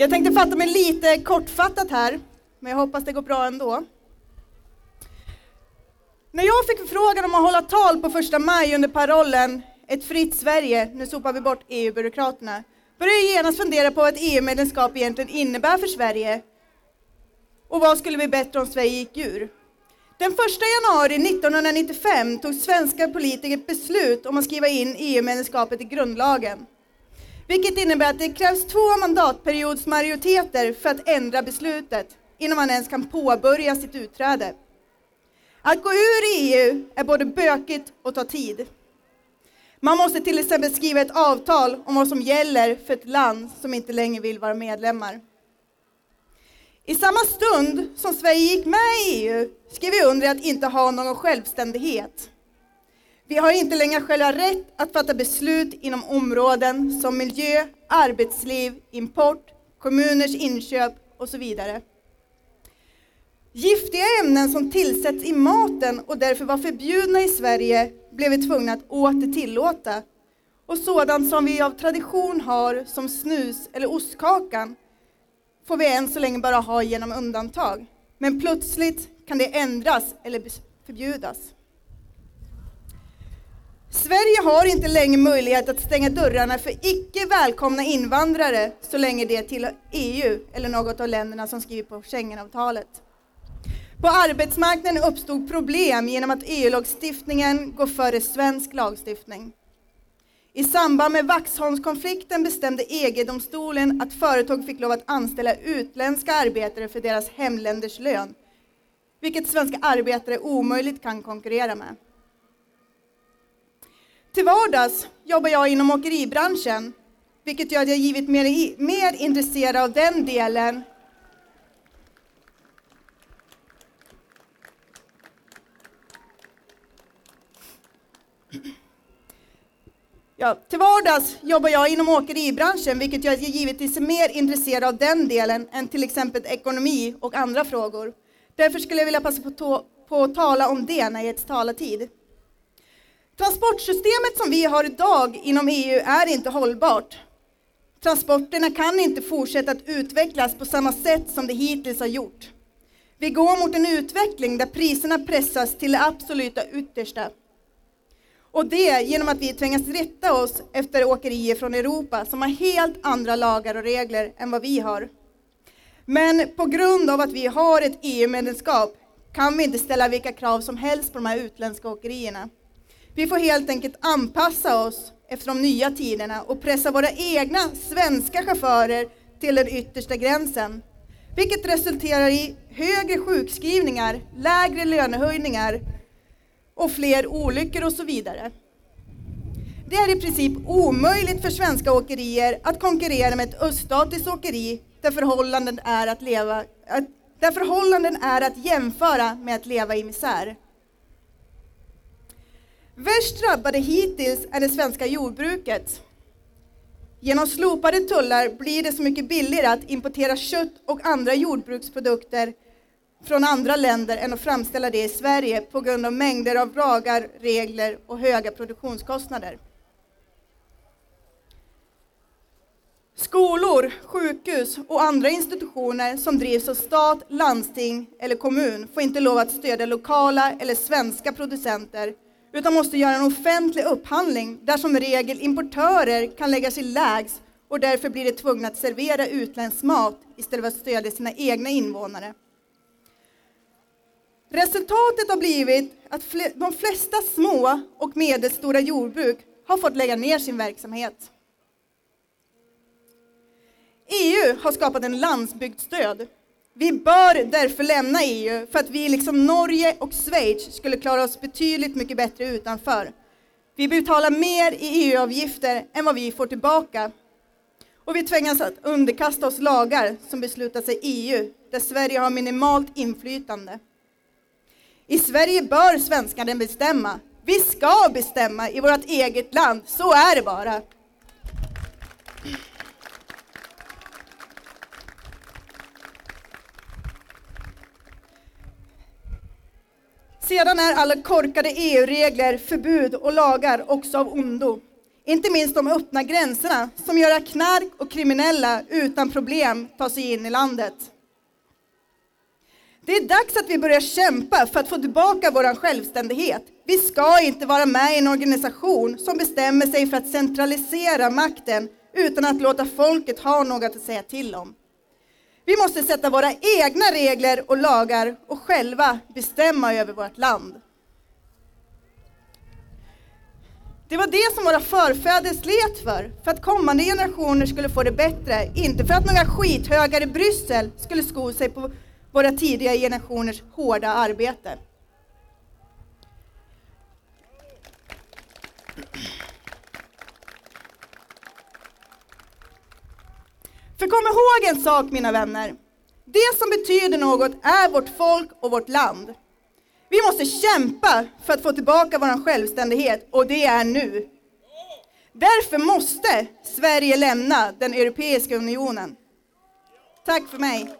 Jag tänkte fatta mig lite kortfattat här, men jag hoppas det går bra ändå. När jag fick förfrågan om att hålla tal på första maj under parollen Ett fritt Sverige, nu sopar vi bort EU-byråkraterna, började jag genast fundera på vad ett EU-medlemskap egentligen innebär för Sverige och vad skulle bli bättre om Sverige gick ur. Den 1 januari 1995 tog svenska politiker ett beslut om att skriva in EU-medlemskapet i grundlagen. Vilket innebär att det krävs två mandatperiodsmajoriteter för att ändra beslutet innan man ens kan påbörja sitt utträde. Att gå ur EU är både bökigt och tar tid. Man måste till exempel skriva ett avtal om vad som gäller för ett land som inte längre vill vara medlemmar. I samma stund som Sverige gick med i EU skrev vi under att inte ha någon självständighet. Vi har inte längre själva rätt att fatta beslut inom områden som miljö, arbetsliv, import, kommuners inköp och så vidare. Giftiga ämnen som tillsätts i maten och därför var förbjudna i Sverige blev vi tvungna att åter tillåta. Och sådant som vi av tradition har som snus eller ostkakan får vi än så länge bara ha genom undantag. Men plötsligt kan det ändras eller förbjudas. Sverige har inte längre möjlighet att stänga dörrarna för icke välkomna invandrare så länge det tillhör EU eller något av länderna som skriver på Schengenavtalet. På arbetsmarknaden uppstod problem genom att EU-lagstiftningen går före svensk lagstiftning. I samband med Vaxholmskonflikten bestämde EG-domstolen att företag fick lov att anställa utländska arbetare för deras hemländers lön, vilket svenska arbetare omöjligt kan konkurrera med. Till vardags jobbar jag inom åkeribranschen, vilket gör att jag givit mer, mer intresserad av den delen Ja, till vardags jobbar jag inom åkeribranschen, vilket gör att jag givetvis är mer intresserad av den delen än till exempel ekonomi och andra frågor. Därför skulle jag vilja passa på, på att tala om det när jag getts talartid. Transportsystemet som vi har idag inom EU är inte hållbart. Transporterna kan inte fortsätta att utvecklas på samma sätt som det hittills har gjort. Vi går mot en utveckling där priserna pressas till det absoluta yttersta. Och det genom att vi tvingas rätta oss efter åkerier från Europa som har helt andra lagar och regler än vad vi har. Men på grund av att vi har ett EU-medlemskap kan vi inte ställa vilka krav som helst på de här utländska åkerierna. Vi får helt enkelt anpassa oss efter de nya tiderna och pressa våra egna svenska chaufförer till den yttersta gränsen. Vilket resulterar i högre sjukskrivningar, lägre lönehöjningar och fler olyckor och så vidare. Det är i princip omöjligt för svenska åkerier att konkurrera med ett öststatiskt åkeri där förhållanden är att, leva, där förhållanden är att jämföra med att leva i misär. Värst drabbade hittills är det svenska jordbruket. Genom slopade tullar blir det så mycket billigare att importera kött och andra jordbruksprodukter från andra länder än att framställa det i Sverige på grund av mängder av lagar, regler och höga produktionskostnader. Skolor, sjukhus och andra institutioner som drivs av stat, landsting eller kommun får inte lov att stödja lokala eller svenska producenter utan måste göra en offentlig upphandling där som regel importörer kan lägga sig lägst och därför blir de tvungna att servera utländsk mat istället för att stödja sina egna invånare. Resultatet har blivit att de flesta små och medelstora jordbruk har fått lägga ner sin verksamhet. EU har skapat en landsbygdsstöd. Vi bör därför lämna EU för att vi liksom Norge och Schweiz skulle klara oss betydligt mycket bättre utanför. Vi betalar mer i EU-avgifter än vad vi får tillbaka. Och vi tvingas att underkasta oss lagar som beslutas i EU, där Sverige har minimalt inflytande. I Sverige bör svenskarna bestämma. Vi ska bestämma i vårt eget land, så är det bara. Sedan är alla korkade EU-regler, förbud och lagar också av ondo. Inte minst de öppna gränserna som gör att knark och kriminella utan problem tar sig in i landet. Det är dags att vi börjar kämpa för att få tillbaka vår självständighet. Vi ska inte vara med i en organisation som bestämmer sig för att centralisera makten utan att låta folket ha något att säga till om. Vi måste sätta våra egna regler och lagar och själva bestämma över vårt land. Det var det som våra förfäder slet för, för att kommande generationer skulle få det bättre, inte för att några skithögar i Bryssel skulle sko sig på våra tidiga generationers hårda arbete. För kom ihåg en sak mina vänner. Det som betyder något är vårt folk och vårt land. Vi måste kämpa för att få tillbaka vår självständighet och det är nu. Därför måste Sverige lämna den Europeiska unionen. Tack för mig.